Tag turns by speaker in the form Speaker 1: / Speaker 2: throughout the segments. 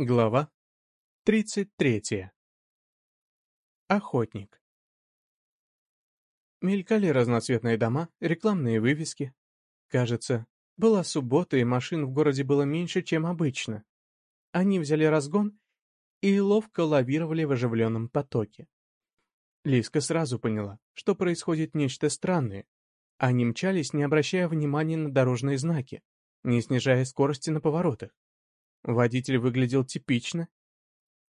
Speaker 1: Глава 33. Охотник. Мелькали разноцветные дома, рекламные вывески. Кажется, была суббота, и машин в городе было меньше, чем обычно. Они взяли разгон и ловко лавировали в оживленном потоке. Лиска сразу поняла, что происходит нечто странное. Они мчались, не обращая внимания на дорожные знаки, не снижая скорости на поворотах. Водитель выглядел типично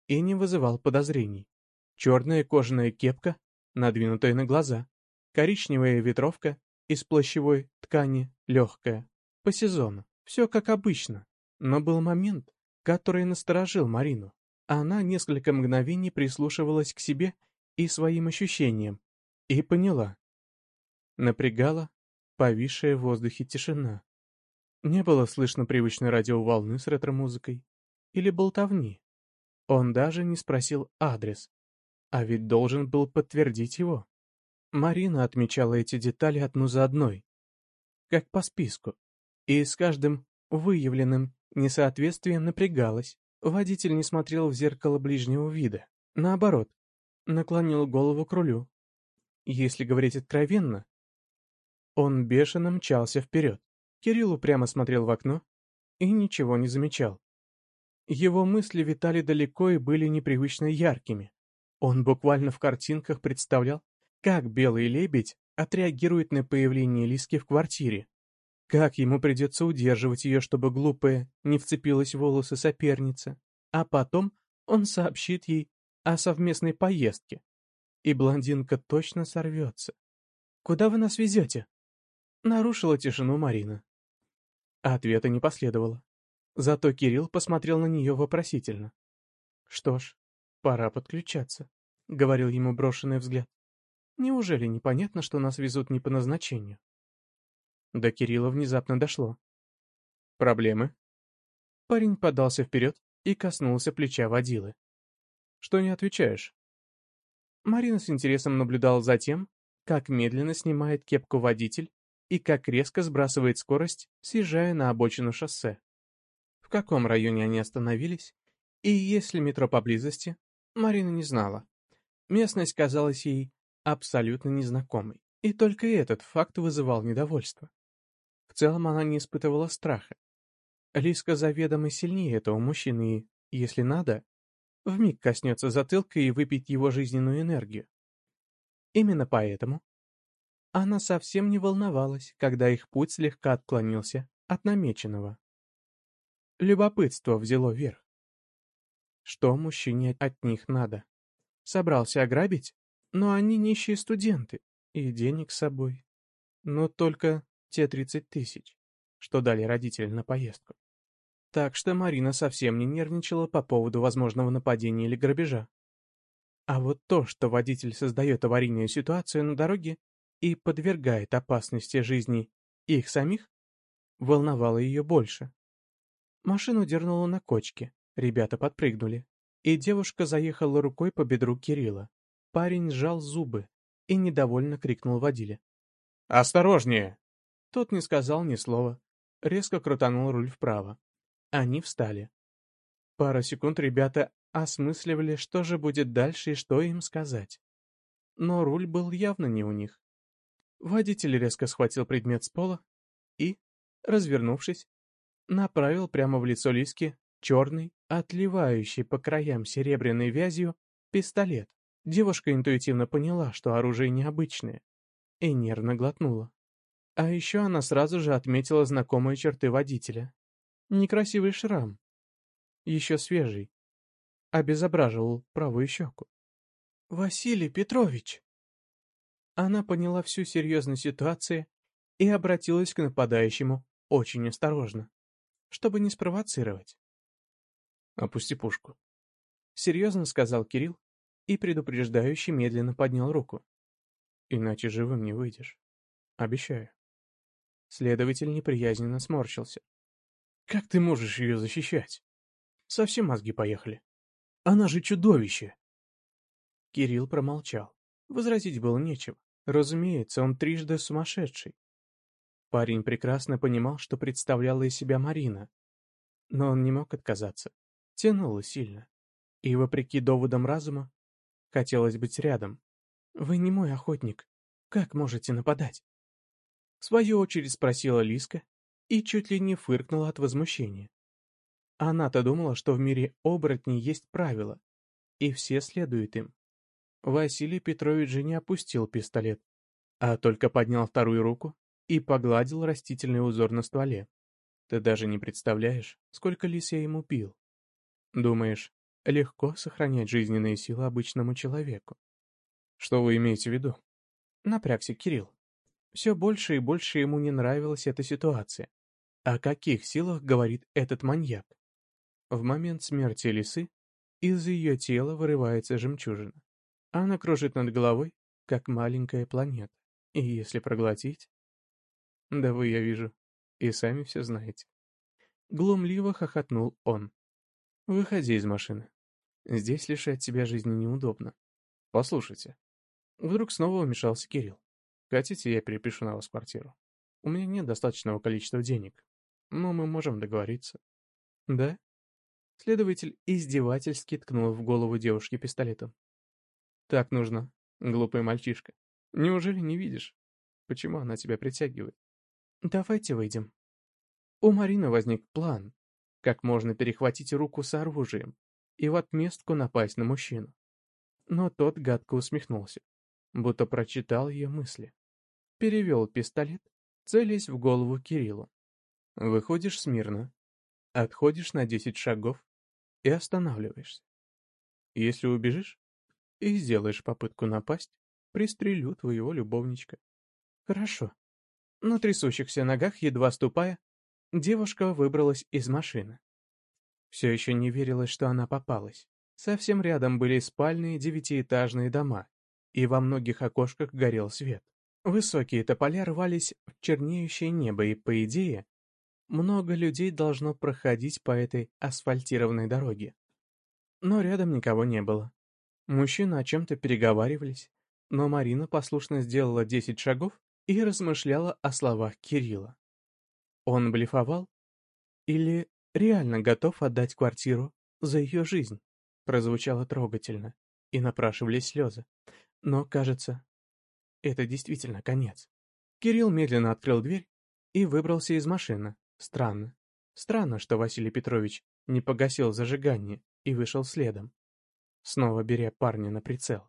Speaker 1: и не вызывал подозрений. Черная кожаная кепка, надвинутая на глаза, коричневая ветровка из плащевой ткани, легкая, по сезону, все как обычно. Но был момент, который насторожил Марину. Она несколько мгновений прислушивалась к себе и своим ощущениям, и поняла. Напрягала повисшая в воздухе тишина. Не было слышно привычной радиоволны с ретро-музыкой или болтовни. Он даже не спросил адрес, а ведь должен был подтвердить его. Марина отмечала эти детали одну за одной, как по списку, и с каждым выявленным несоответствием напрягалась. Водитель не смотрел в зеркало ближнего вида. Наоборот, наклонил голову к рулю. Если говорить откровенно, он бешено мчался вперед. Кирилл упрямо смотрел в окно и ничего не замечал. Его мысли витали далеко и были непривычно яркими. Он буквально в картинках представлял, как белый лебедь отреагирует на появление Лиски в квартире, как ему придется удерживать ее, чтобы глупая не вцепилась в волосы соперницы, а потом он сообщит ей о совместной поездке, и блондинка точно сорвется. «Куда вы нас везете?» Нарушила тишину Марина. Ответа не последовало. Зато Кирилл посмотрел на нее вопросительно. «Что ж, пора подключаться», — говорил ему брошенный взгляд. «Неужели непонятно, что нас везут не по назначению?» До Кирилла внезапно дошло. «Проблемы?» Парень подался вперед и коснулся плеча водилы. «Что не отвечаешь?» Марина с интересом наблюдала за тем, как медленно снимает кепку водитель и как резко сбрасывает скорость, съезжая на обочину шоссе. В каком районе они остановились, и есть ли метро поблизости, Марина не знала. Местность казалась ей абсолютно незнакомой, и только этот факт вызывал недовольство. В целом она не испытывала страха. Лиска заведомо сильнее этого мужчины и, если надо, вмиг коснется затылка и выпить его жизненную энергию. Именно поэтому она совсем не волновалась, когда их путь слегка отклонился от намеченного. Любопытство взяло верх. Что мужчине от них надо? Собрался ограбить? Но они нищие студенты, и денег с собой. Но только те тридцать тысяч, что дали родители на поездку. Так что Марина совсем не нервничала по поводу возможного нападения или грабежа. А вот то, что водитель создает аварийную ситуацию на дороге, и подвергает опасности жизни их самих, волновало ее больше. Машину дернуло на кочке, ребята подпрыгнули, и девушка заехала рукой по бедру Кирилла. Парень сжал зубы и недовольно крикнул водиле. «Осторожнее!» Тот не сказал ни слова, резко крутанул руль вправо. Они встали. Пару секунд ребята осмысливали, что же будет дальше и что им сказать. Но руль был явно не у них. Водитель резко схватил предмет с пола и, развернувшись, направил прямо в лицо Лиски черный, отливающий по краям серебряной вязью, пистолет. Девушка интуитивно поняла, что оружие необычное, и нервно глотнула. А еще она сразу же отметила знакомые черты водителя. Некрасивый шрам, еще свежий, обезображивал правую щеку. «Василий Петрович!» Она поняла всю серьезность ситуации и обратилась к нападающему очень осторожно, чтобы не спровоцировать. «Опусти пушку», — серьезно сказал Кирилл и предупреждающе медленно поднял руку. «Иначе живым не выйдешь. Обещаю». Следователь неприязненно сморщился. «Как ты можешь ее защищать? Совсем мозги поехали. Она же чудовище!» Кирилл промолчал. Возразить было нечего. Разумеется, он трижды сумасшедший. Парень прекрасно понимал, что представляла из себя Марина, но он не мог отказаться. Тянуло сильно. И, вопреки доводам разума, хотелось быть рядом. «Вы не мой охотник. Как можете нападать?» В свою очередь спросила Лиска и чуть ли не фыркнула от возмущения. Она-то думала, что в мире оборотней есть правила, и все следуют им. Василий Петрович же не опустил пистолет, а только поднял вторую руку и погладил растительный узор на стволе. Ты даже не представляешь, сколько лис я ему пил. Думаешь, легко сохранять жизненные силы обычному человеку? Что вы имеете в виду? Напрягся Кирилл. Все больше и больше ему не нравилась эта ситуация. О каких силах говорит этот маньяк? В момент смерти лисы из ее тела вырывается жемчужина. Она кружит над головой, как маленькая планета. И если проглотить... Да вы, я вижу, и сами все знаете. Глумливо хохотнул он. Выходи из машины. Здесь лишать тебя жизни неудобно. Послушайте. Вдруг снова вмешался Кирилл. Хотите, я перепишу на вас квартиру? У меня нет достаточного количества денег, но мы можем договориться. Да? Следователь издевательски ткнул в голову девушки пистолетом. Так нужно, глупый мальчишка. Неужели не видишь? Почему она тебя притягивает? Давайте выйдем. У Марины возник план, как можно перехватить руку с оружием и в отместку напасть на мужчину. Но тот гадко усмехнулся, будто прочитал ее мысли. Перевел пистолет, целясь в голову Кириллу. Выходишь смирно, отходишь на десять шагов и останавливаешься. Если убежишь и сделаешь попытку напасть, пристрелю твоего любовничка. Хорошо. На трясущихся ногах, едва ступая, девушка выбралась из машины. Все еще не верилось, что она попалась. Совсем рядом были спальные девятиэтажные дома, и во многих окошках горел свет. Высокие тополя рвались в чернеющее небо, и, по идее, много людей должно проходить по этой асфальтированной дороге. Но рядом никого не было. Мужчины о чем-то переговаривались, но Марина послушно сделала десять шагов и размышляла о словах Кирилла. Он блефовал? Или реально готов отдать квартиру за ее жизнь? Прозвучало трогательно, и напрашивались слезы. Но, кажется, это действительно конец. Кирилл медленно открыл дверь и выбрался из машины. Странно. Странно, что Василий Петрович не погасил зажигание и вышел следом, снова беря парня на прицел.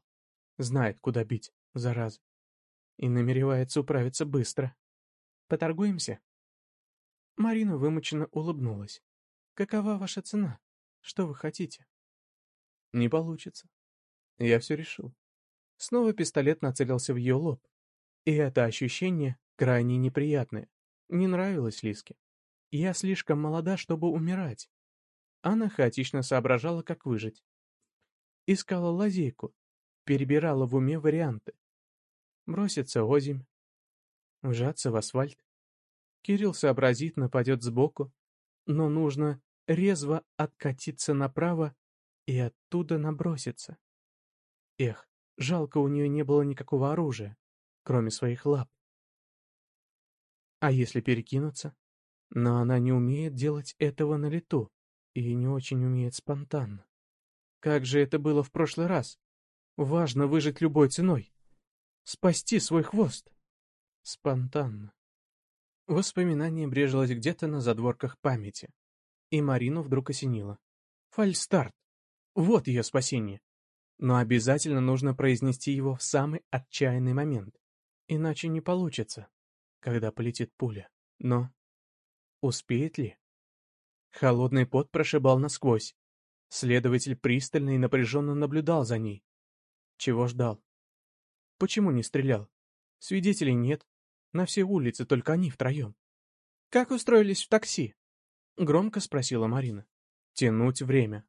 Speaker 1: Знает, куда бить, зараза. И намеревается управиться быстро. Поторгуемся? Марина вымученно улыбнулась. Какова ваша цена? Что вы хотите? Не получится. Я все решил. Снова пистолет нацелился в ее лоб. И это ощущение крайне неприятное. Не нравилось Лиске. Я слишком молода, чтобы умирать. Она хаотично соображала, как выжить. Искала лазейку, перебирала в уме варианты. Броситься озимь, вжаться в асфальт. Кирилл сообразит, нападет сбоку, но нужно резво откатиться направо и оттуда наброситься. Эх, жалко, у нее не было никакого оружия, кроме своих лап. А если перекинуться? Но она не умеет делать этого на лету и не очень умеет спонтанно. Как же это было в прошлый раз? Важно выжить любой ценой. Спасти свой хвост. Спонтанно. Воспоминание брежилось где-то на задворках памяти. И Марину вдруг осенило. Фальстарт. Вот ее спасение. Но обязательно нужно произнести его в самый отчаянный момент. Иначе не получится, когда полетит пуля. Но Успеет ли? Холодный пот прошибал насквозь. Следователь пристально и напряженно наблюдал за ней. Чего ждал? Почему не стрелял? Свидетелей нет. На все улицы только они втроем. «Как устроились в такси?» Громко спросила Марина. Тянуть время.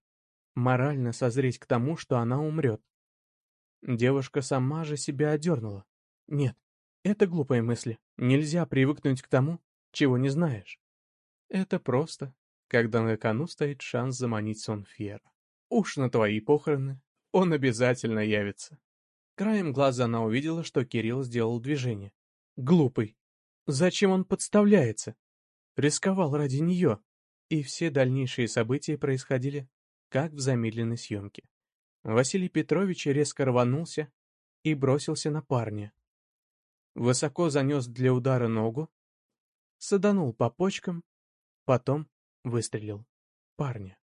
Speaker 1: Морально созреть к тому, что она умрет. Девушка сама же себя одернула. Нет, это глупые мысли. Нельзя привыкнуть к тому, чего не знаешь. Это просто, когда на кону стоит шанс заманить Сонфьера. Уж на твои похороны он обязательно явится. Краем глаза она увидела, что Кирилл сделал движение. Глупый. Зачем он подставляется? Рисковал ради нее. И все дальнейшие события происходили как в замедленной съемке. Василий Петрович резко рванулся и бросился на парня. Высоко занес для удара ногу, саданул по почкам, потом выстрелил. Парня.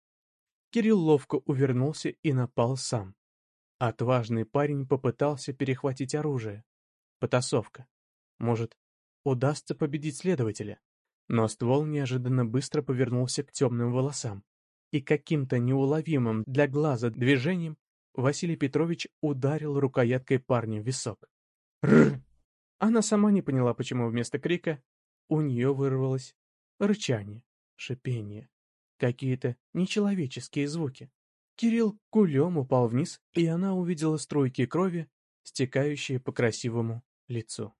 Speaker 1: Кирилл ловко увернулся и напал сам. Отважный парень попытался перехватить оружие. Потасовка. Может, удастся победить следователя? Но ствол неожиданно быстро повернулся к темным волосам, и каким-то неуловимым для глаза движением Василий Петрович ударил рукояткой парня в висок. Рр! Она сама не поняла, почему вместо крика у нее вырвалось рычание, шипение, какие-то нечеловеческие звуки. Кирилл кулем упал вниз, и она увидела струйки крови, стекающие по красивому лицу.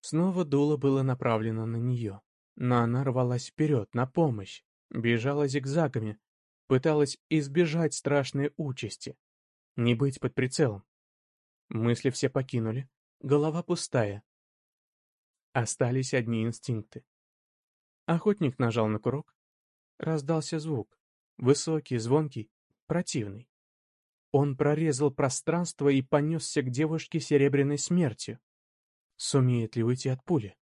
Speaker 1: Снова дуло было направлено на нее. Но она рвалась вперед, на помощь, бежала зигзагами, пыталась избежать страшной участи, не быть под прицелом. Мысли все покинули, голова пустая. Остались одни инстинкты. Охотник нажал на курок. Раздался звук, высокий, звонкий, противный. Он прорезал пространство и понесся к девушке серебряной смертью. Сумеет ли уйти от пули?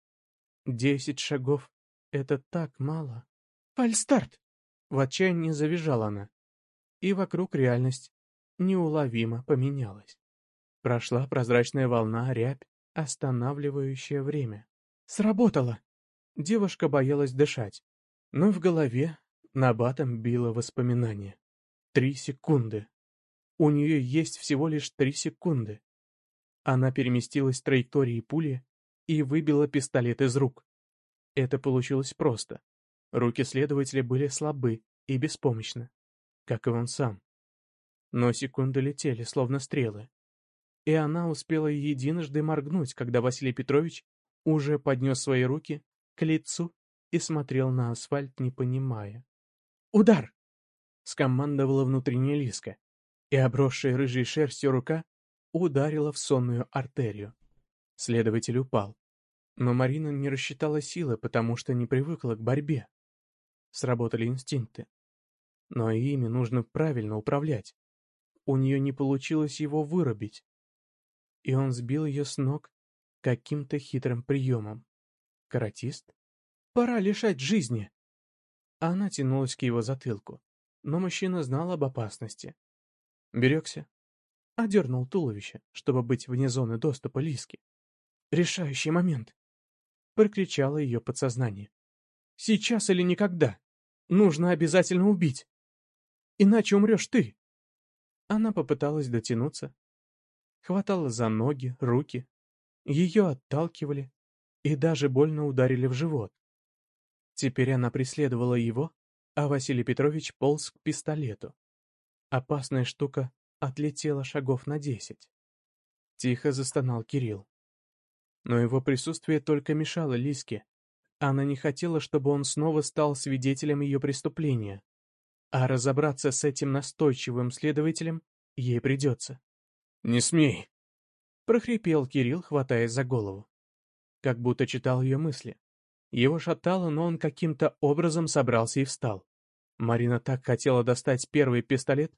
Speaker 1: Десять шагов это так мало. Фальстарт! В отчаянии завизжала она. И вокруг реальность неуловимо поменялась. Прошла прозрачная волна, рябь, останавливающая время. Сработало! Девушка боялась дышать, но в голове набатом било воспоминание. Три секунды. У нее есть всего лишь три секунды. Она переместилась с траектории пули и выбила пистолет из рук. Это получилось просто. Руки следователя были слабы и беспомощны, как и он сам. Но секунды летели, словно стрелы. И она успела единожды моргнуть, когда Василий Петрович уже поднес свои руки лицу и смотрел на асфальт, не понимая. «Удар!» — скомандовала внутренняя лиска, и обросшая рыжей шерстью рука ударила в сонную артерию. Следователь упал. Но Марина не рассчитала силы, потому что не привыкла к борьбе. Сработали инстинкты. Но ими нужно правильно управлять. У нее не получилось его вырубить. И он сбил ее с ног каким-то хитрым приемом. Каратист? Пора лишать жизни! Она тянулась к его затылку, но мужчина знал об опасности. Берегся. Одернул туловище, чтобы быть вне зоны доступа Лиски. Решающий момент прокричало ее подсознание. «Сейчас или никогда! Нужно обязательно убить! Иначе умрешь ты!» Она попыталась дотянуться. Хватала за ноги, руки. Ее отталкивали и даже больно ударили в живот. Теперь она преследовала его, а Василий Петрович полз к пистолету. Опасная штука отлетела шагов на десять. Тихо застонал Кирилл. Но его присутствие только мешало Лиске. Она не хотела, чтобы он снова стал свидетелем ее преступления. А разобраться с этим настойчивым следователем ей придется. «Не смей!» — прохрипел Кирилл, хватаясь за голову. Как будто читал ее мысли. Его шатало, но он каким-то образом собрался и встал. Марина так хотела достать первый пистолет,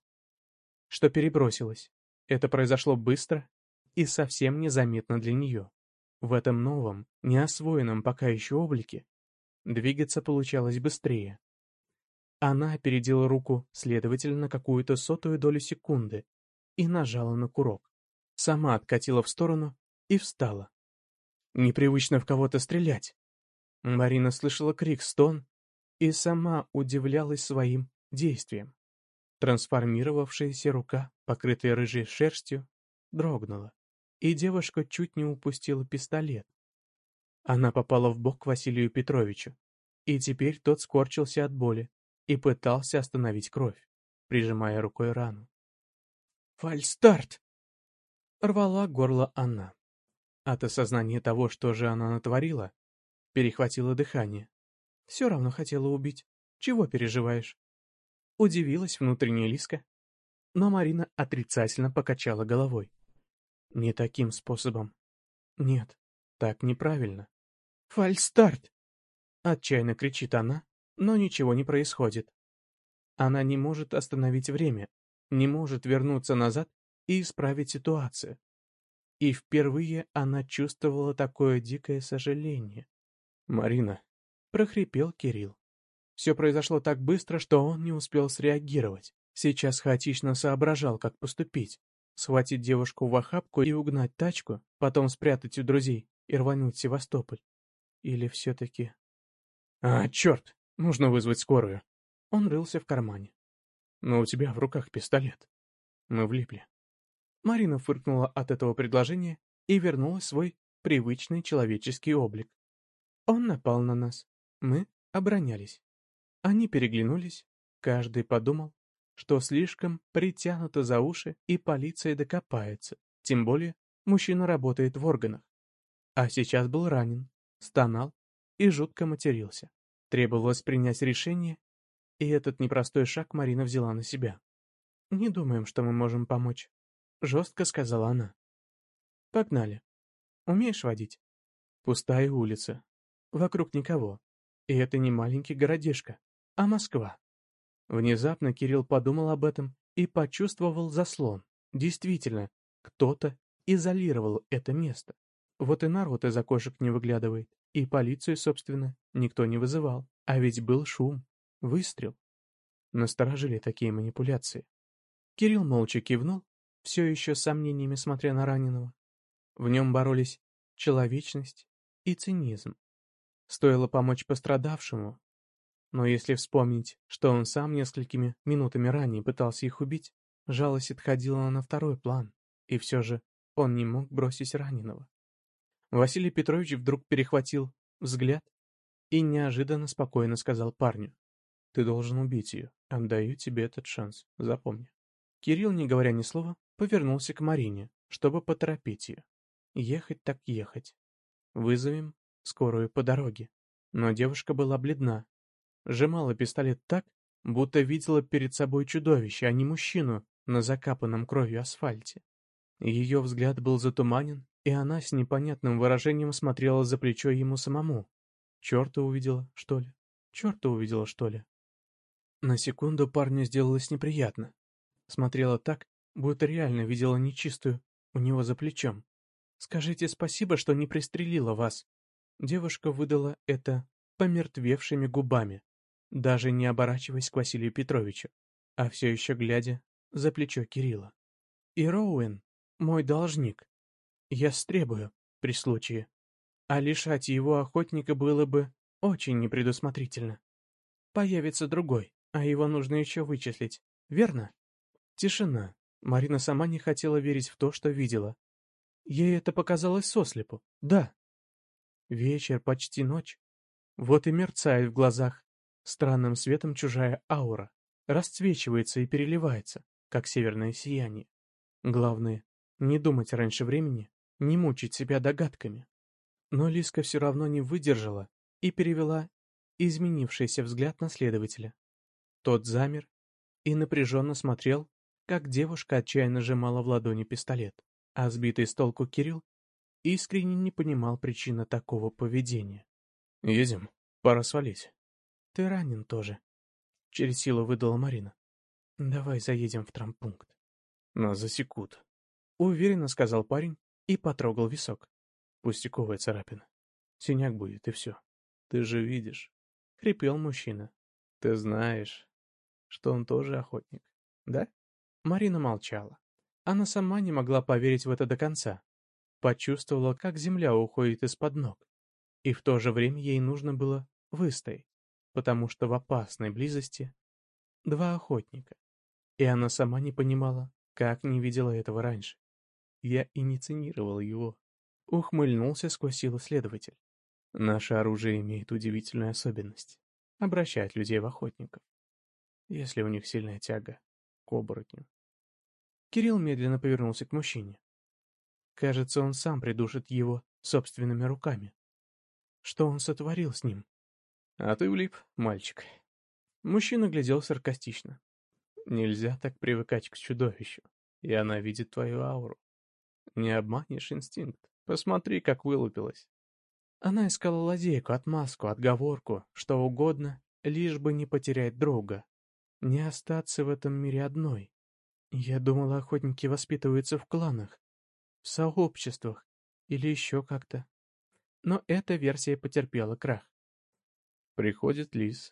Speaker 1: что перебросилась. Это произошло быстро и совсем незаметно для нее. В этом новом, неосвоенном пока еще облике двигаться получалось быстрее. Она опередила руку следователя на какую-то сотую долю секунды и нажала на курок. Сама откатила в сторону и встала. Непривычно в кого-то стрелять. Марина слышала крик-стон и сама удивлялась своим действиям. Трансформировавшаяся рука, покрытая рыжей шерстью, дрогнула и девушка чуть не упустила пистолет. Она попала в бок Василию Петровичу, и теперь тот скорчился от боли и пытался остановить кровь, прижимая рукой рану. «Фальстарт!» — рвала горло она. От осознания того, что же она натворила, перехватило дыхание. Все равно хотела убить. Чего переживаешь? Удивилась внутренняя Лиска, но Марина отрицательно покачала головой. Не таким способом. Нет, так неправильно. Фальстарт! Отчаянно кричит она, но ничего не происходит. Она не может остановить время, не может вернуться назад и исправить ситуацию. И впервые она чувствовала такое дикое сожаление. «Марина», — прохрипел Кирилл. Все произошло так быстро, что он не успел среагировать. Сейчас хаотично соображал, как поступить. Схватить девушку в охапку и угнать тачку, потом спрятать у друзей и рвануть в Севастополь. Или все-таки... А, черт! Нужно вызвать скорую. Он рылся в кармане. Но у тебя в руках пистолет. Мы влипли. Марина фыркнула от этого предложения и вернула свой привычный человеческий облик. Он напал на нас. Мы оборонялись. Они переглянулись. Каждый подумал, что слишком притянуто за уши и полиция докопается. Тем более мужчина работает в органах. А сейчас был ранен, стонал и жутко матерился. Требовалось принять решение, и этот непростой шаг Марина взяла на себя. «Не думаем, что мы можем помочь», — жестко сказала она. «Погнали. Умеешь водить?» Пустая улица. Вокруг никого. И это не маленький городишко, а Москва. Внезапно Кирилл подумал об этом и почувствовал заслон. Действительно, кто-то изолировал это место. Вот и народ из окошек не выглядывает. И полицию, собственно, никто не вызывал. А ведь был шум, выстрел. Насторожили такие манипуляции. Кирилл молча кивнул, все еще с сомнениями смотря на раненого. В нем боролись человечность и цинизм. Стоило помочь пострадавшему, но если вспомнить, что он сам несколькими минутами ранее пытался их убить, жалость отходила на второй план, и все же он не мог бросить раненого. Василий Петрович вдруг перехватил взгляд и неожиданно спокойно сказал парню. «Ты должен убить ее. Отдаю тебе этот шанс. Запомни». Кирилл, не говоря ни слова, повернулся к Марине, чтобы поторопить ее. Ехать так ехать. Вызовем скорую по дороге. Но девушка была бледна. Сжимала пистолет так, будто видела перед собой чудовище, а не мужчину на закапанном кровью асфальте. Ее взгляд был затуманен, и она с непонятным выражением смотрела за плечо ему самому. Черта увидела, что ли? Черта увидела, что ли? На секунду парню сделалось неприятно. Смотрела так, будто реально видела нечистую у него за плечом. «Скажите спасибо, что не пристрелила вас». Девушка выдала это помертвевшими губами, даже не оборачиваясь к Василию Петровичу, а все еще глядя за плечо Кирилла. «И Роуэн, мой должник, я стребую при случае. А лишать его охотника было бы очень непредусмотрительно. Появится другой, а его нужно еще вычислить, верно? Тишина. Марина сама не хотела верить в то, что видела. Ей это показалось сослепу, да. Вечер, почти ночь. Вот и мерцает в глазах странным светом чужая аура, расцвечивается и переливается, как северное сияние. Главное, не думать раньше времени не мучить себя догадками. Но Лиска все равно не выдержала и перевела изменившийся взгляд на следователя. Тот замер и напряженно смотрел, как девушка отчаянно сжимала в ладони пистолет, а сбитый с толку Кирилл искренне не понимал причины такого поведения. «Едем, пора свалить». «Ты ранен тоже», — через силу выдала Марина. «Давай заедем в трампункт». «Нас засекут», — уверенно сказал парень и потрогал висок. Пустяковая царапина. Синяк будет, и все. Ты же видишь. Хрипел мужчина. Ты знаешь, что он тоже охотник, да? Марина молчала. Она сама не могла поверить в это до конца. Почувствовала, как земля уходит из-под ног. И в то же время ей нужно было выстоять, потому что в опасной близости два охотника. И она сама не понимала, как не видела этого раньше. Я инициировал его. Ухмыльнулся сквозь силу следователь. Наше оружие имеет удивительную особенность. Обращать людей в охотников. Если у них сильная тяга к оборотню. Кирилл медленно повернулся к мужчине. Кажется, он сам придушит его собственными руками. Что он сотворил с ним? А ты влип, мальчик. Мужчина глядел саркастично. Нельзя так привыкать к чудовищу, и она видит твою ауру. Не обманешь инстинкт. Посмотри, как вылупилась. Она искала лазейку, отмазку, отговорку, что угодно, лишь бы не потерять друга. Не остаться в этом мире одной. Я думала, охотники воспитываются в кланах, в сообществах или еще как-то. Но эта версия потерпела крах. Приходит лис.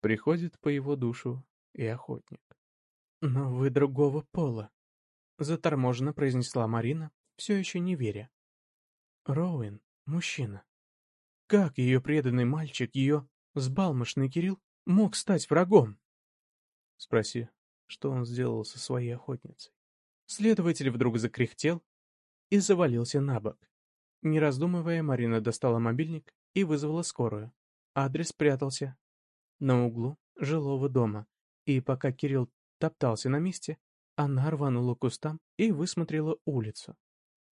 Speaker 1: Приходит по его душу и охотник. Но вы другого пола. Заторможенно произнесла Марина, все еще не веря. Роуэн — мужчина. Как ее преданный мальчик, ее сбалмошный Кирилл, мог стать врагом? Спроси, что он сделал со своей охотницей. Следователь вдруг закряхтел и завалился на бок. Не раздумывая, Марина достала мобильник и вызвала скорую. Адрес прятался на углу жилого дома, и пока Кирилл топтался на месте, она рванула к кустам и высмотрела улицу.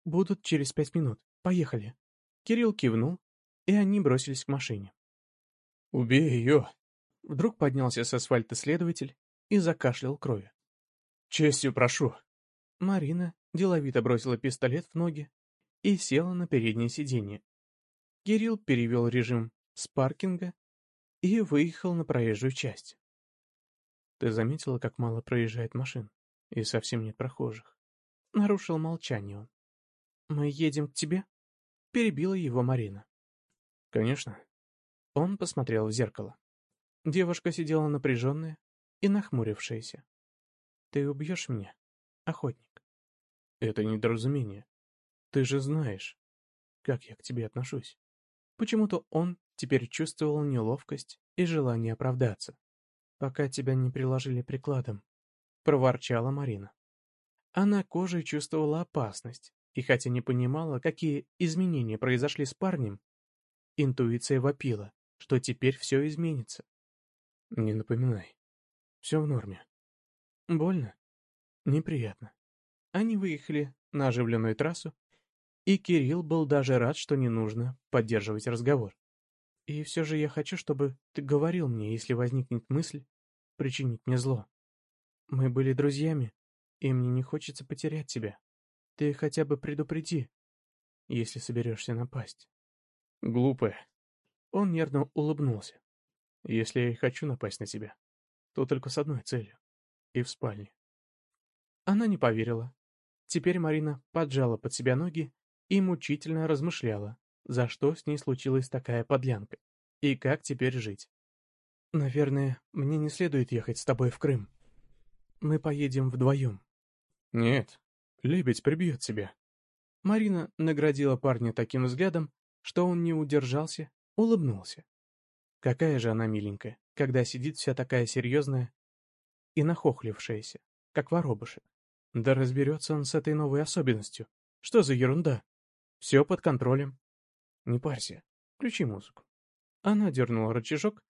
Speaker 1: «Будут через пять минут. Поехали». Кирилл кивнул, и они бросились к машине.
Speaker 2: «Убей ее!»
Speaker 1: Вдруг поднялся с асфальта следователь и закашлял крови.
Speaker 2: «Честью прошу!»
Speaker 1: Марина деловито бросила пистолет в ноги и села на переднее сиденье. Кирилл перевел режим с паркинга и выехал на проезжую часть. Ты заметила, как мало проезжает машин, и совсем нет прохожих? Нарушил молчание он. «Мы едем к тебе?» Перебила его Марина. «Конечно». Он посмотрел в зеркало. Девушка сидела напряженная и нахмурившаяся. «Ты убьешь меня, охотник?» «Это недоразумение. Ты же знаешь, как я к тебе отношусь». Почему-то он теперь чувствовал неловкость и желание оправдаться. «Пока тебя не приложили прикладом», — проворчала Марина. Она кожей чувствовала опасность, и хотя не понимала, какие изменения произошли с парнем, интуиция вопила, что теперь все изменится. «Не напоминай. Все в норме. Больно? Неприятно». Они выехали на оживленную трассу, и Кирилл был даже рад, что не нужно поддерживать разговор. «И все же я хочу, чтобы ты говорил мне, если возникнет мысль причинить мне зло. Мы были друзьями, и мне не хочется потерять тебя. Ты хотя бы предупреди, если соберешься напасть. Глупая. Он нервно улыбнулся. Если я и хочу напасть на тебя, то только с одной целью. И в спальне. Она не поверила. Теперь Марина поджала под себя ноги и мучительно размышляла, за что с ней случилась такая подлянка, и как теперь жить. «Наверное, мне не следует ехать с тобой в Крым. Мы поедем вдвоем». «Нет, лебедь прибьет тебя». Марина наградила парня таким взглядом, что он не удержался, улыбнулся. Какая же она миленькая, когда сидит вся такая серьезная и нахохлившаяся, как воробушек. Да разберется он с этой новой особенностью. Что за ерунда? Все под контролем. Не парься, включи музыку. Она дернула рычажок,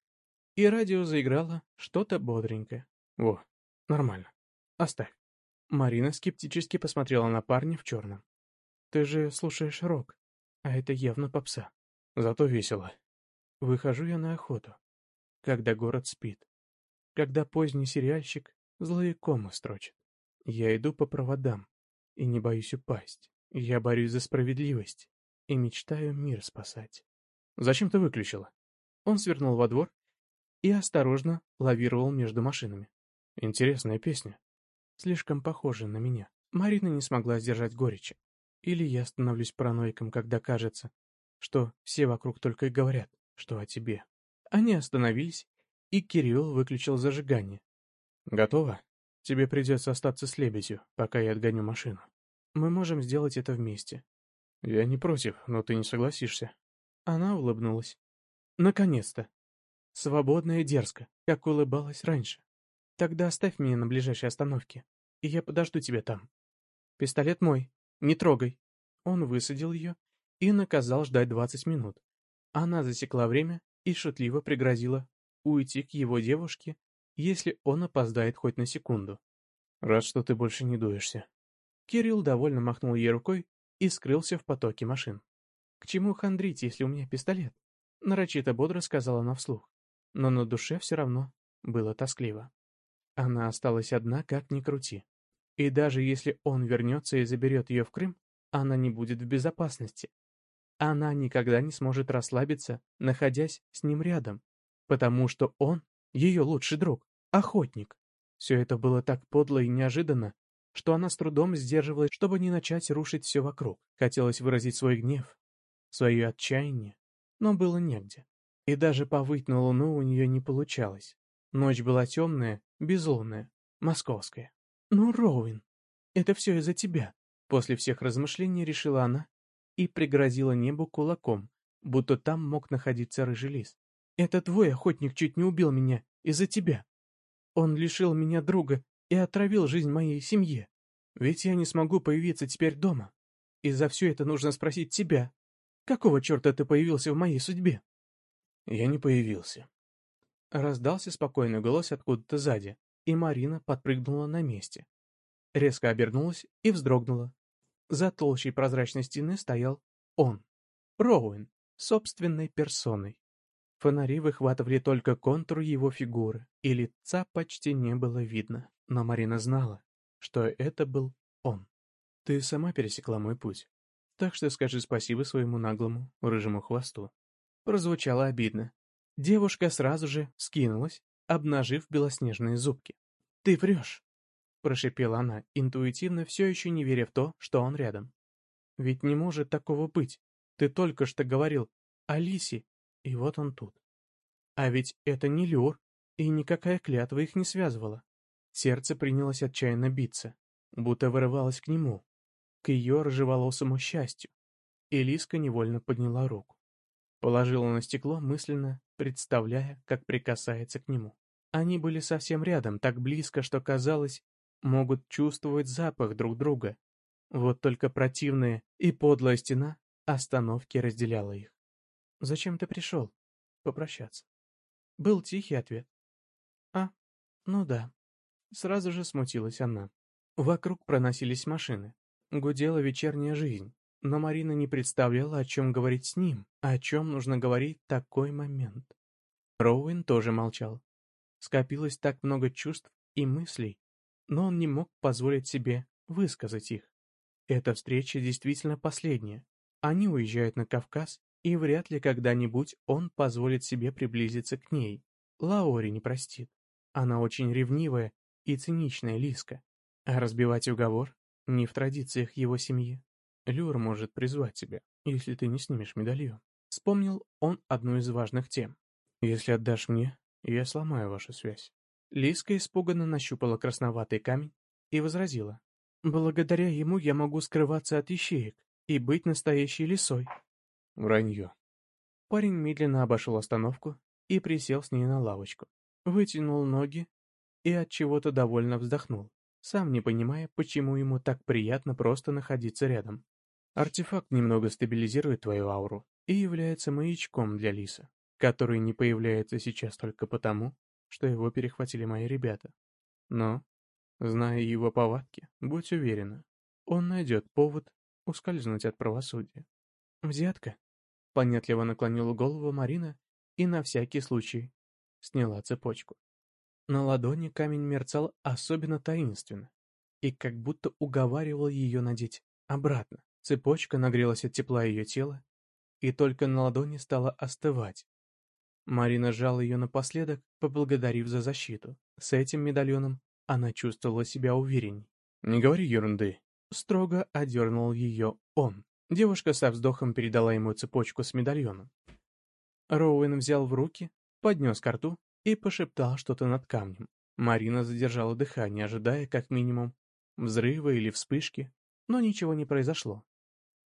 Speaker 1: и радио заиграло что-то бодренькое. Во, нормально. Оставь. Марина скептически посмотрела на парня в черном. «Ты же слушаешь рок, а это явно попса. Зато весело. Выхожу я на охоту, когда город спит, когда поздний сериальщик злые комы строчит. Я иду по проводам и не боюсь упасть. Я борюсь за справедливость и мечтаю мир спасать. Зачем ты выключила? Он свернул во двор и осторожно лавировал между машинами. Интересная песня слишком похожи на меня. Марина не смогла сдержать горечи. Или я становлюсь параноиком, когда кажется, что все вокруг только и говорят, что о тебе. Они остановились, и Кирилл выключил зажигание. «Готово? Тебе придется остаться с лебедью, пока я отгоню машину. Мы можем сделать это вместе». «Я не против, но ты не согласишься». Она улыбнулась. «Наконец-то! Свободно и дерзко, как улыбалась раньше. Тогда оставь меня на ближайшей остановке, и я подожду тебя там. Пистолет мой, не трогай. Он высадил ее и наказал ждать двадцать минут. Она засекла время и шутливо пригрозила уйти к его девушке, если он опоздает хоть на секунду. Рад, что ты больше не дуешься. Кирилл довольно махнул ей рукой и скрылся в потоке машин. «К чему хандрить, если у меня пистолет?» Нарочито бодро сказала она вслух. Но на душе все равно было тоскливо. Она осталась одна, как ни крути. И даже если он вернется и заберет ее в Крым, она не будет в безопасности. Она никогда не сможет расслабиться, находясь с ним рядом, потому что он ее лучший друг. Охотник. Все это было так подло и неожиданно, что она с трудом сдерживалась, чтобы не начать рушить все вокруг. Хотелось выразить свой гнев, свое отчаяние, но было негде. И даже повыть на луну у нее не получалось. Ночь была темная, безлунная, московская. «Ну, Роуин, это все из-за тебя», — после всех размышлений решила она и пригрозила небу кулаком, будто там мог находиться рыжий лис. «Это твой охотник чуть не убил меня из-за тебя. Он лишил меня друга и отравил жизнь моей семье. Ведь я не смогу появиться теперь дома. И за все это нужно спросить тебя. Какого черта ты появился в моей судьбе?»
Speaker 2: «Я не появился».
Speaker 1: Раздался спокойный голос откуда-то сзади, и Марина подпрыгнула на месте. Резко обернулась и вздрогнула. За толщей прозрачной стены стоял он, Роуэн, собственной персоной. Фонари выхватывали только контур его фигуры, и лица почти не было видно. Но Марина знала, что это был он. Ты сама пересекла мой путь. Так что скажи спасибо своему наглому, рыжему хвосту. Прозвучало обидно. Девушка сразу же скинулась, обнажив белоснежные зубки. «Ты врешь!» — прошепела она, интуитивно все еще не веря в то, что он рядом. «Ведь не может такого быть. Ты только что говорил о Лисе, и вот он тут. А ведь это не Люр, и никакая клятва их не связывала. Сердце принялось отчаянно биться, будто вырывалось к нему, к ее рыжеволосому счастью. И Лиска невольно подняла руку. Положила на стекло, мысленно представляя, как прикасается к нему. Они были совсем рядом, так близко, что казалось, могут чувствовать запах друг друга. Вот только противная и подлая стена остановки разделяла их. «Зачем ты пришел?» «Попрощаться». Был тихий ответ. «А, ну да». Сразу же смутилась она. Вокруг проносились машины. Гудела вечерняя жизнь. Но Марина не представляла, о чем говорить с ним, а о чем нужно говорить в такой момент. Роуэн тоже молчал. Скопилось так много чувств и мыслей, но он не мог позволить себе высказать их. Эта встреча действительно последняя. Они уезжают на Кавказ, и вряд ли когда-нибудь он позволит себе приблизиться к ней. Лаори не простит. Она очень ревнивая и циничная Лиска. А разбивать уговор не в традициях его семьи. Люр может призвать тебя, если ты не снимешь медальон. Вспомнил он одну из важных тем. Если отдашь мне, я сломаю вашу связь. Лиска испуганно нащупала красноватый камень и возразила. Благодаря ему я могу скрываться от ищеек и быть настоящей лисой.
Speaker 2: Вранье.
Speaker 1: Парень медленно обошел остановку и присел с ней на лавочку. Вытянул ноги и от чего-то довольно вздохнул, сам не понимая, почему ему так приятно просто находиться рядом. Артефакт немного стабилизирует твою ауру и является маячком для Лиса, который не появляется сейчас только потому, что его перехватили мои ребята. Но, зная его повадки, будь уверена, он найдет повод ускользнуть от правосудия. «Взятка?» — понятливо наклонила голову Марина и на всякий случай сняла цепочку. На ладони камень мерцал особенно таинственно и как будто уговаривал ее надеть обратно. Цепочка нагрелась от тепла ее тела, и только на ладони стала остывать. Марина сжала ее напоследок, поблагодарив за защиту. С этим медальоном она чувствовала себя уверенней.
Speaker 2: «Не говори ерунды», —
Speaker 1: строго одернул ее он. Девушка со вздохом передала ему цепочку с медальоном. Роуэн взял в руки, поднес ко рту и пошептал что-то над камнем. Марина задержала дыхание, ожидая, как минимум, взрыва или вспышки, но ничего не произошло.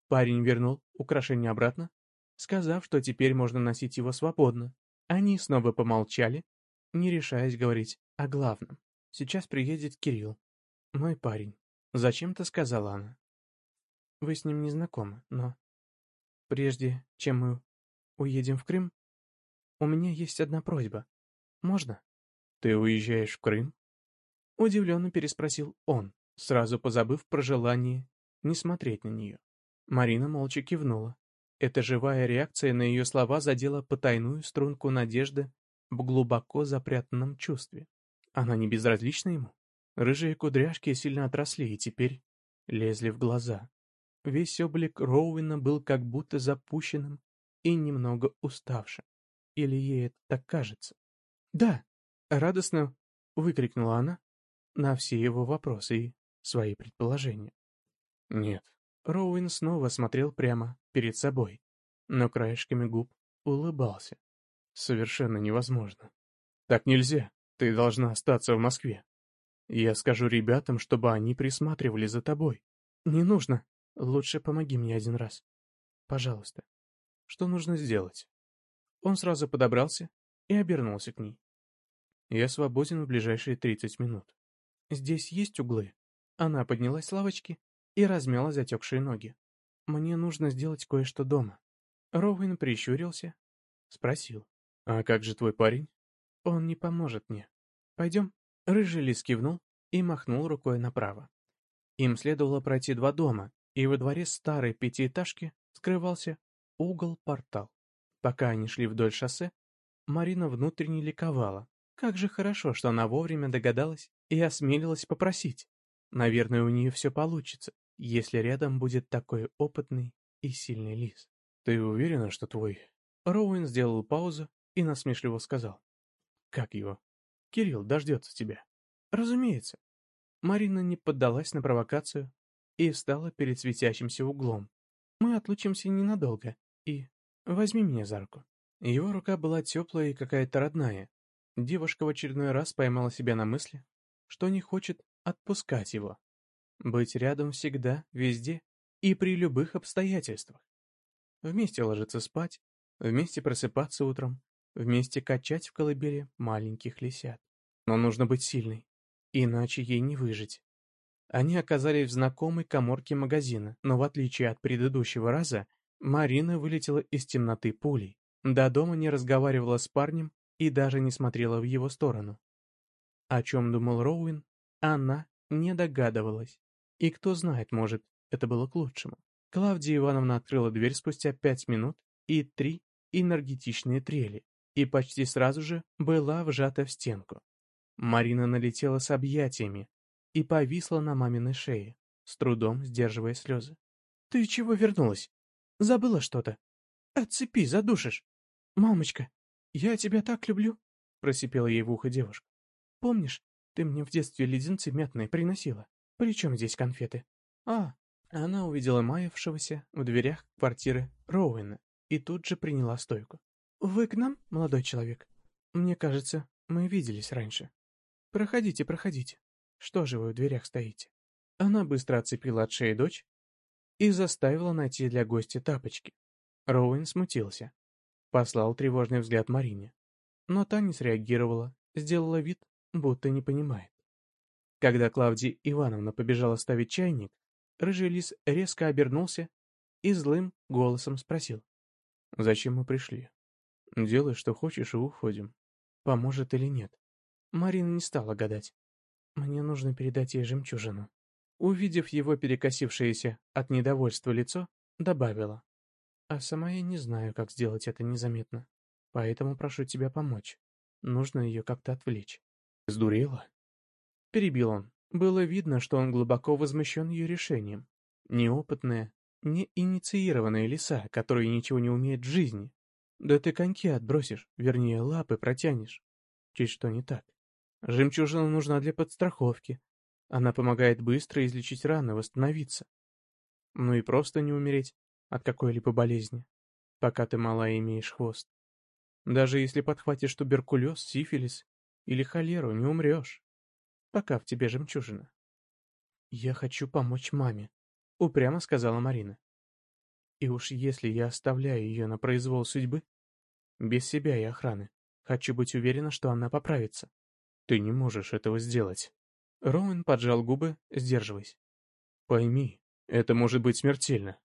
Speaker 1: Парень вернул украшение обратно, сказав, что теперь можно носить его свободно. Они снова помолчали, не решаясь говорить о главном. «Сейчас приедет Кирилл, мой парень», — зачем-то сказала она. Вы с ним не знакомы, но... Прежде чем мы уедем в Крым, у меня есть одна просьба. Можно?
Speaker 2: Ты уезжаешь в Крым?
Speaker 1: Удивленно переспросил он, сразу позабыв про желание не смотреть на нее. Марина молча кивнула. Эта живая реакция на ее слова задела потайную струнку надежды в глубоко запрятанном чувстве. Она не безразлична ему. Рыжие кудряшки сильно отросли и теперь лезли в глаза. Весь облик Роуэна был как будто запущенным и немного уставшим. Или ей это так кажется? Да, радостно выкрикнула она на все его вопросы и свои предположения.
Speaker 2: Нет.
Speaker 1: Роуэн снова смотрел прямо перед собой, но краешками губ улыбался.
Speaker 2: Совершенно невозможно. Так нельзя. Ты должна остаться в Москве. Я скажу ребятам, чтобы они присматривали за тобой.
Speaker 1: Не нужно. Лучше помоги мне один раз. Пожалуйста.
Speaker 2: Что нужно сделать?
Speaker 1: Он сразу подобрался и обернулся к ней.
Speaker 2: Я свободен в ближайшие тридцать минут.
Speaker 1: Здесь есть углы. Она поднялась с лавочки и размяла затекшие ноги. Мне нужно сделать кое-что дома. Роуэн прищурился, спросил.
Speaker 2: А как же твой парень?
Speaker 1: Он не поможет мне. Пойдем. Рыжий лис кивнул и махнул рукой направо. Им следовало пройти два дома, и во дворе старой пятиэтажки скрывался угол-портал. Пока они шли вдоль шоссе, Марина внутренне ликовала. Как же хорошо, что она вовремя догадалась и осмелилась попросить. Наверное, у нее все получится, если рядом будет такой опытный и сильный лис.
Speaker 2: Ты уверена, что твой...
Speaker 1: Роуэн сделал паузу и насмешливо сказал.
Speaker 2: Как его?
Speaker 1: Кирилл дождется тебя. Разумеется. Марина не поддалась на провокацию и встала перед светящимся углом. Мы отлучимся ненадолго, и возьми меня за руку. Его рука была теплая и какая-то родная. Девушка в очередной раз поймала себя на мысли, что не хочет отпускать его. Быть рядом всегда, везде и при любых обстоятельствах. Вместе ложиться спать, вместе просыпаться утром, вместе качать в колыбели маленьких лисят. Но нужно быть сильной, иначе ей не выжить. Они оказались в знакомой коморке магазина, но в отличие от предыдущего раза, Марина вылетела из темноты пулей. До дома не разговаривала с парнем и даже не смотрела в его сторону. О чем думал Роуин, она не догадывалась. И кто знает, может, это было к лучшему. Клавдия Ивановна открыла дверь спустя пять минут и три энергетичные трели, и почти сразу же была вжата в стенку. Марина налетела с объятиями и повисла на маминой шее, с трудом сдерживая слезы. «Ты чего вернулась? Забыла что-то? Отцепи, задушишь! Мамочка, я тебя так люблю!» просипела ей в ухо девушка. «Помнишь, ты мне в детстве леденцы мятные приносила? При чем здесь конфеты?» «А, она увидела маявшегося в дверях квартиры Роуэна и тут же приняла стойку. «Вы к нам, молодой человек? Мне кажется, мы виделись раньше. Проходите, проходите. Что же вы в дверях стоите?» Она быстро отцепила от шеи дочь и заставила найти для гостя тапочки. Роуэн смутился. Послал тревожный взгляд Марине. Но та не среагировала, сделала вид, будто не понимает. Когда Клавдия Ивановна побежала ставить чайник, Рыжий лис резко обернулся и злым голосом спросил.
Speaker 2: «Зачем мы пришли? Делай, что хочешь, и уходим.
Speaker 1: Поможет или нет?» Марина не стала гадать. «Мне нужно передать ей жемчужину». Увидев его перекосившееся от недовольства лицо, добавила. «А сама я не знаю, как сделать это незаметно. Поэтому прошу тебя помочь. Нужно ее как-то отвлечь».
Speaker 2: «Сдурела?»
Speaker 1: Перебил он. Было видно, что он глубоко возмущен ее решением. Неопытная, неинициированная лиса, которая ничего не умеет в жизни. Да ты коньки отбросишь, вернее, лапы протянешь. Чуть что не так. Жемчужина нужна для подстраховки. Она помогает быстро излечить раны, восстановиться. Ну и просто не умереть от какой-либо болезни, пока ты мала имеешь хвост. Даже если подхватишь туберкулез, сифилис или холеру, не умрешь пока в тебе жемчужина. «Я хочу помочь маме», — упрямо сказала Марина. «И уж если я оставляю ее на произвол судьбы, без себя и охраны, хочу быть уверена, что она поправится».
Speaker 2: «Ты не можешь этого сделать».
Speaker 1: Роуэн поджал губы, сдерживаясь.
Speaker 2: «Пойми, это может быть смертельно.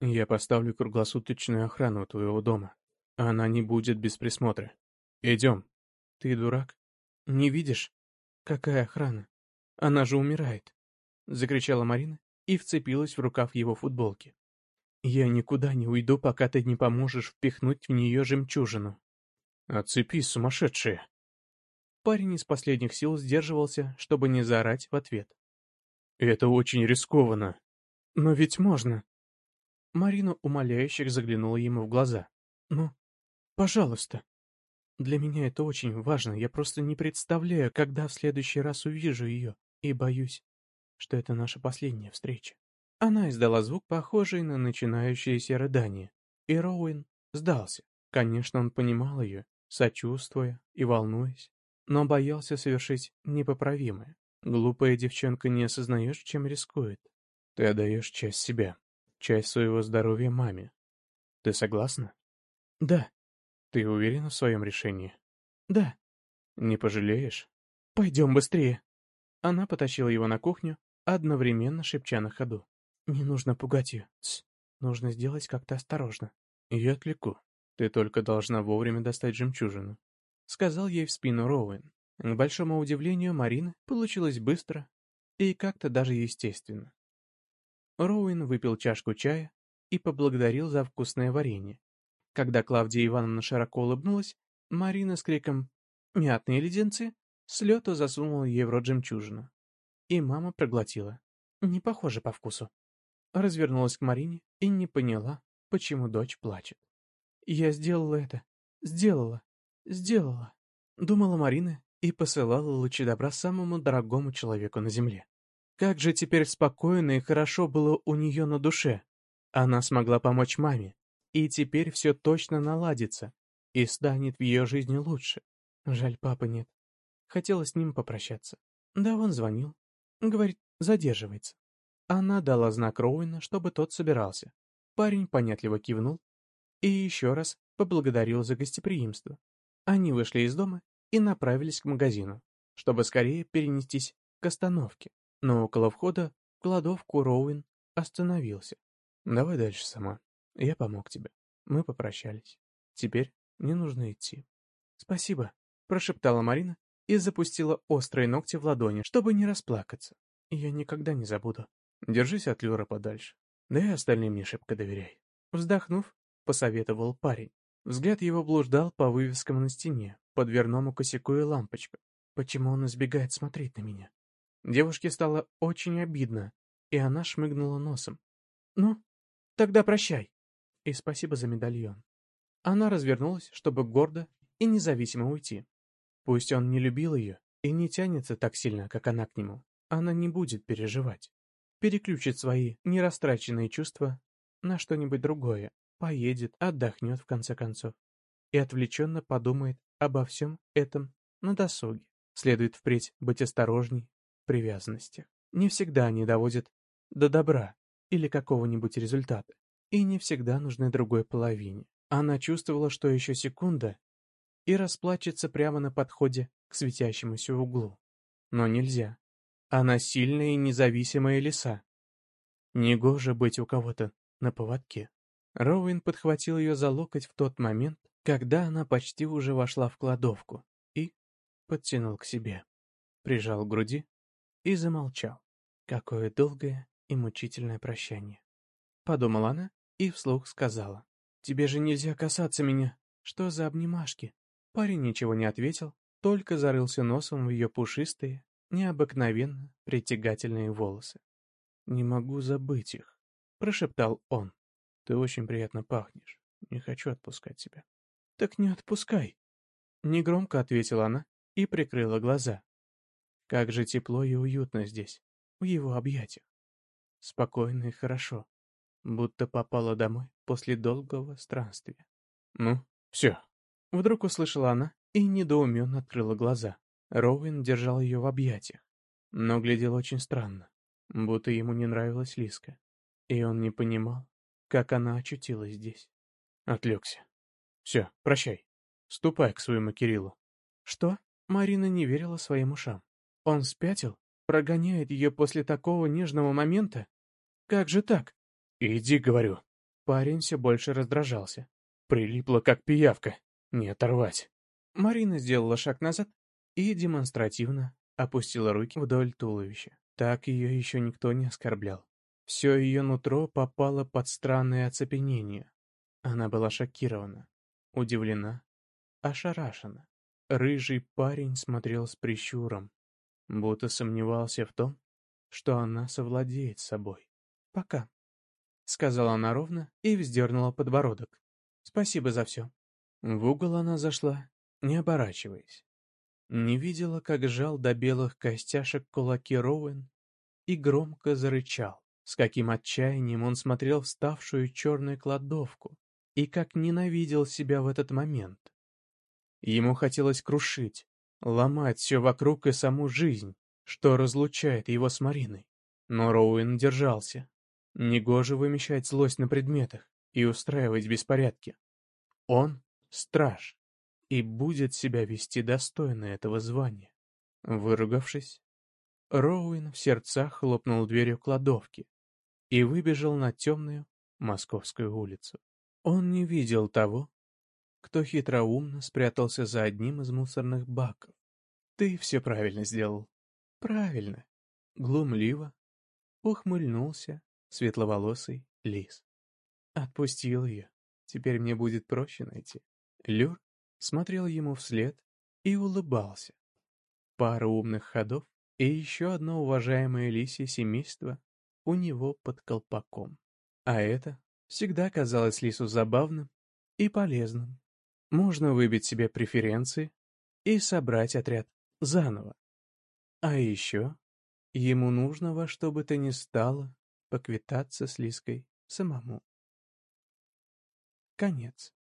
Speaker 2: Я поставлю круглосуточную охрану у твоего дома. Она не будет без присмотра. Идем».
Speaker 1: «Ты дурак? Не видишь? «Какая охрана? Она же умирает!» — закричала Марина и вцепилась в рукав его футболки. «Я никуда не уйду, пока ты не поможешь впихнуть в нее жемчужину».
Speaker 2: «Отцепись, сумасшедшая!»
Speaker 1: Парень из последних сил сдерживался, чтобы не заорать в ответ.
Speaker 2: «Это очень рискованно».
Speaker 1: «Но ведь можно». Марина умоляюще заглянула ему в глаза. «Ну, пожалуйста». Для меня это очень важно, я просто не представляю, когда в следующий раз увижу ее, и боюсь, что это наша последняя встреча. Она издала звук, похожий на начинающееся рыдание, и Роуэн сдался. Конечно, он понимал ее, сочувствуя и волнуясь, но боялся совершить непоправимое. Глупая девчонка не осознаешь, чем рискует. Ты отдаешь часть себя, часть своего здоровья маме. Ты согласна? Да. Ты уверена в своем решении? Да. Не пожалеешь? Пойдем быстрее. Она потащила его на кухню, одновременно шепча на ходу. Не нужно пугать ее. Тс. Нужно сделать как-то осторожно. Я отвлеку. Ты только должна вовремя достать жемчужину. Сказал ей в спину Роуэн. К большому удивлению Марины получилось быстро и как-то даже естественно. Роуэн выпил чашку чая и поблагодарил за вкусное варенье. Когда Клавдия Ивановна широко улыбнулась, Марина с криком «Мятные леденцы!» с лету засунула ей в рот жемчужину. И мама проглотила. Не похоже по вкусу. Развернулась к Марине и не поняла, почему дочь плачет. «Я сделала это. Сделала. Сделала», — думала Марина и посылала лучи добра самому дорогому человеку на земле. Как же теперь спокойно и хорошо было у нее на душе. Она смогла помочь маме, и теперь все точно наладится, и станет в ее жизни лучше. Жаль, папы нет. Хотела с ним попрощаться. Да, он звонил. Говорит, задерживается. Она дала знак Роуэна, чтобы тот собирался. Парень понятливо кивнул и еще раз поблагодарил за гостеприимство. Они вышли из дома и направились к магазину, чтобы скорее перенестись к остановке. Но около входа в кладовку Роуэн остановился. «Давай дальше сама. Я помог тебе. Мы попрощались. Теперь мне нужно идти». «Спасибо», — прошептала Марина и запустила острые ногти в ладони, чтобы не расплакаться. «Я никогда не забуду. Держись от Люра подальше. Да и остальным не шибко доверяй». Вздохнув, посоветовал парень. Взгляд его блуждал по вывескам на стене, по дверному косяку и лампочкам. Почему он избегает смотреть на меня? Девушке стало очень обидно, и она шмыгнула носом. «Ну, тогда прощай. И спасибо за медальон». Она развернулась, чтобы гордо и независимо уйти. Пусть он не любил ее и не тянется так сильно, как она к нему, она не будет переживать. Переключит свои нерастраченные чувства на что-нибудь другое, поедет, отдохнет в конце концов и отвлеченно подумает обо всем этом на досуге. Следует впредь быть осторожней в привязанностях. Не всегда они доводят до добра или какого-нибудь результата, и не всегда нужны другой половине. Она чувствовала, что еще секунда, и расплачется прямо на подходе к светящемуся углу. Но нельзя. Она сильная и независимая лиса. Негоже быть у кого-то на поводке. Роуэн подхватил ее за локоть в тот момент, когда она почти уже вошла в кладовку, и подтянул к себе, прижал к груди и замолчал. Какое долгое и мучительное прощание. Подумала она и вслух сказала. «Тебе же нельзя касаться меня. Что за обнимашки?» Парень ничего не ответил, только зарылся носом в ее пушистые, необыкновенно притягательные волосы. «Не могу забыть их», — прошептал он. Ты очень приятно пахнешь. Не хочу отпускать тебя. Так не отпускай. Негромко ответила она и прикрыла глаза. Как же тепло и уютно здесь, в его объятиях. Спокойно и хорошо, будто попала домой после долгого странствия. Ну, все. Вдруг услышала она и недоуменно открыла глаза. Роуэн держал ее в объятиях, но глядел очень странно, будто ему не нравилась Лиска, и он не понимал, как она очутилась здесь. Отвлекся. Все, прощай. Ступай к своему Кириллу. Что? Марина не верила своим ушам. Он спятил? Прогоняет ее после такого нежного момента? Как же так? Иди, говорю. Парень все больше раздражался. Прилипла, как пиявка. Не оторвать. Марина сделала шаг назад и демонстративно опустила руки вдоль туловища. Так ее еще никто не оскорблял. Все ее нутро попало под странное оцепенение. Она была шокирована, удивлена, ошарашена. Рыжий парень смотрел с прищуром, будто сомневался в том, что она совладеет собой. «Пока», — сказала она ровно и вздернула подбородок. «Спасибо за все». В угол она зашла не оборачиваясь. Не видела, как жал до белых костяшек кулаки Роуэн и громко зарычал, с каким отчаянием он смотрел в ставшую черную кладовку и как ненавидел себя в этот момент. Ему хотелось крушить, ломать все вокруг и саму жизнь, что разлучает его с Мариной. Но Роуэн держался. Негоже вымещать злость на предметах и устраивать беспорядки. Он — страж и будет себя вести достойно этого звания. Выругавшись, Роуэн в сердцах хлопнул дверью кладовки и выбежал на темную московскую улицу. Он не видел того, кто хитроумно спрятался за одним из мусорных баков. Ты все правильно сделал. Правильно. Глумливо ухмыльнулся светловолосый лис. Отпустил ее. Теперь мне будет проще найти. Люр смотрел ему вслед и улыбался. Пара умных ходов и еще одно уважаемое лисье семейство у него под колпаком. А это всегда казалось лису забавным и полезным. Можно выбить себе преференции и собрать отряд заново. А еще ему нужно во что бы то ни стало поквитаться с Лиской самому. Конец.